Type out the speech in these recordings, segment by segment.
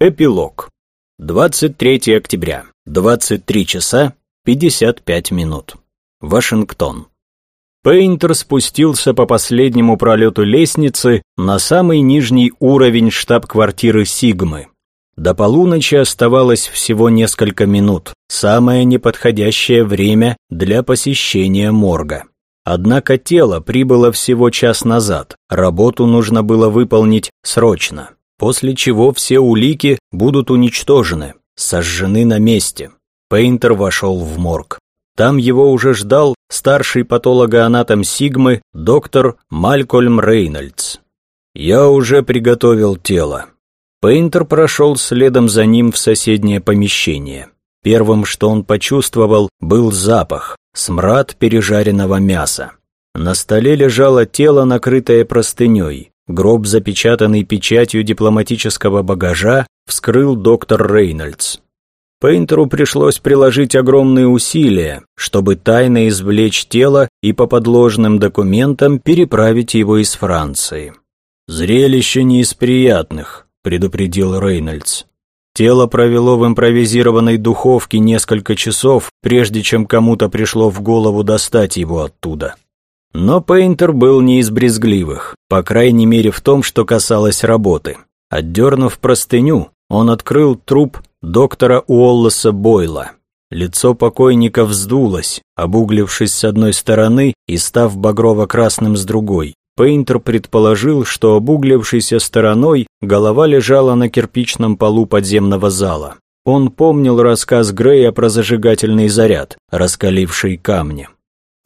Эпилог. 23 октября. 23 часа 55 минут. Вашингтон. Пейнтер спустился по последнему пролету лестницы на самый нижний уровень штаб-квартиры Сигмы. До полуночи оставалось всего несколько минут, самое неподходящее время для посещения морга. Однако тело прибыло всего час назад, работу нужно было выполнить срочно после чего все улики будут уничтожены, сожжены на месте. Пейнтер вошел в морг. Там его уже ждал старший патологоанатом Сигмы доктор Малькольм Рейнольдс. «Я уже приготовил тело». Пейнтер прошел следом за ним в соседнее помещение. Первым, что он почувствовал, был запах, смрад пережаренного мяса. На столе лежало тело, накрытое простыней. Гроб, запечатанный печатью дипломатического багажа, вскрыл доктор Рейнольдс. Пейнтеру пришлось приложить огромные усилия, чтобы тайно извлечь тело и по подложным документам переправить его из Франции. «Зрелище не из приятных», — предупредил Рейнольдс. Тело провело в импровизированной духовке несколько часов, прежде чем кому-то пришло в голову достать его оттуда. Но Пейнтер был не из брезгливых, по крайней мере в том, что касалось работы. Отдернув простыню, он открыл труп доктора Уоллеса Бойла. Лицо покойника вздулось, обуглившись с одной стороны и став багрово-красным с другой. Пейнтер предположил, что обуглившейся стороной голова лежала на кирпичном полу подземного зала. Он помнил рассказ Грея про зажигательный заряд, раскаливший камни.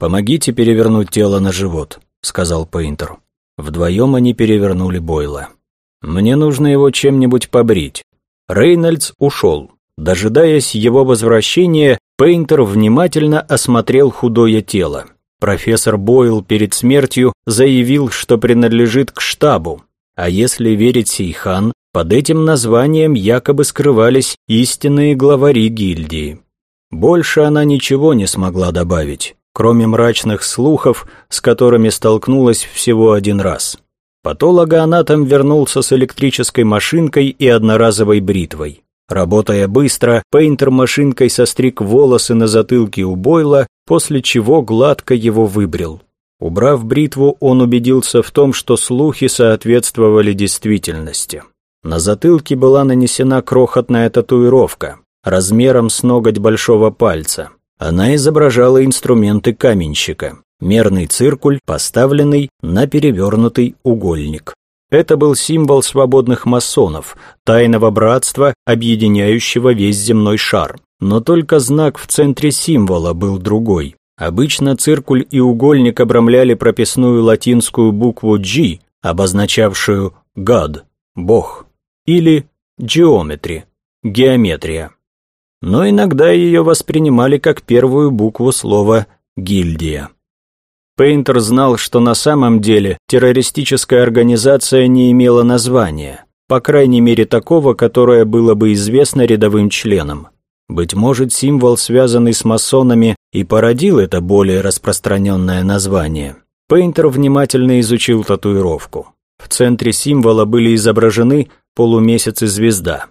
«Помогите перевернуть тело на живот», — сказал Пейнтер. Вдвоем они перевернули Бойла. «Мне нужно его чем-нибудь побрить». Рейнольдс ушел. Дожидаясь его возвращения, Пейнтер внимательно осмотрел худое тело. Профессор Бойл перед смертью заявил, что принадлежит к штабу, а если верить Сейхан, под этим названием якобы скрывались истинные главари гильдии. Больше она ничего не смогла добавить кроме мрачных слухов, с которыми столкнулась всего один раз. Патологоанатом вернулся с электрической машинкой и одноразовой бритвой. Работая быстро, Пейнтер машинкой состриг волосы на затылке у Бойла, после чего гладко его выбрил. Убрав бритву, он убедился в том, что слухи соответствовали действительности. На затылке была нанесена крохотная татуировка, размером с ноготь большого пальца. Она изображала инструменты каменщика, мерный циркуль, поставленный на перевернутый угольник. Это был символ свободных масонов, тайного братства, объединяющего весь земной шар. Но только знак в центре символа был другой. Обычно циркуль и угольник обрамляли прописную латинскую букву G, обозначавшую God, Бог, или Geometry, геометрия но иногда ее воспринимали как первую букву слова «гильдия». Пейнтер знал, что на самом деле террористическая организация не имела названия, по крайней мере такого, которое было бы известно рядовым членам. Быть может, символ, связанный с масонами, и породил это более распространенное название. Пейнтер внимательно изучил татуировку. В центре символа были изображены полумесяц и звезда.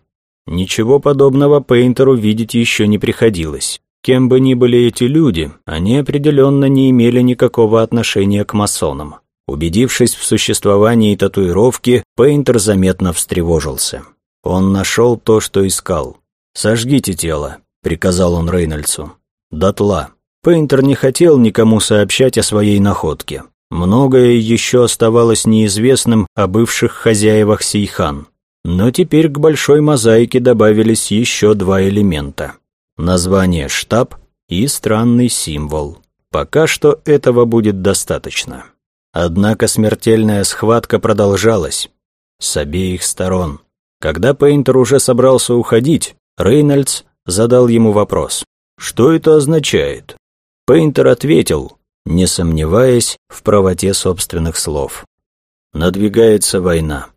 Ничего подобного Пейнтеру видеть еще не приходилось. Кем бы ни были эти люди, они определенно не имели никакого отношения к масонам. Убедившись в существовании татуировки, Пейнтер заметно встревожился. Он нашел то, что искал. «Сожгите тело», — приказал он Рейнольдсу. «Дотла». Пейнтер не хотел никому сообщать о своей находке. Многое еще оставалось неизвестным о бывших хозяевах Сейхан. Но теперь к большой мозаике добавились еще два элемента. Название «штаб» и странный символ. Пока что этого будет достаточно. Однако смертельная схватка продолжалась. С обеих сторон. Когда Пейнтер уже собрался уходить, Рейнольдс задал ему вопрос. «Что это означает?» Пейнтер ответил, не сомневаясь в правоте собственных слов. «Надвигается война».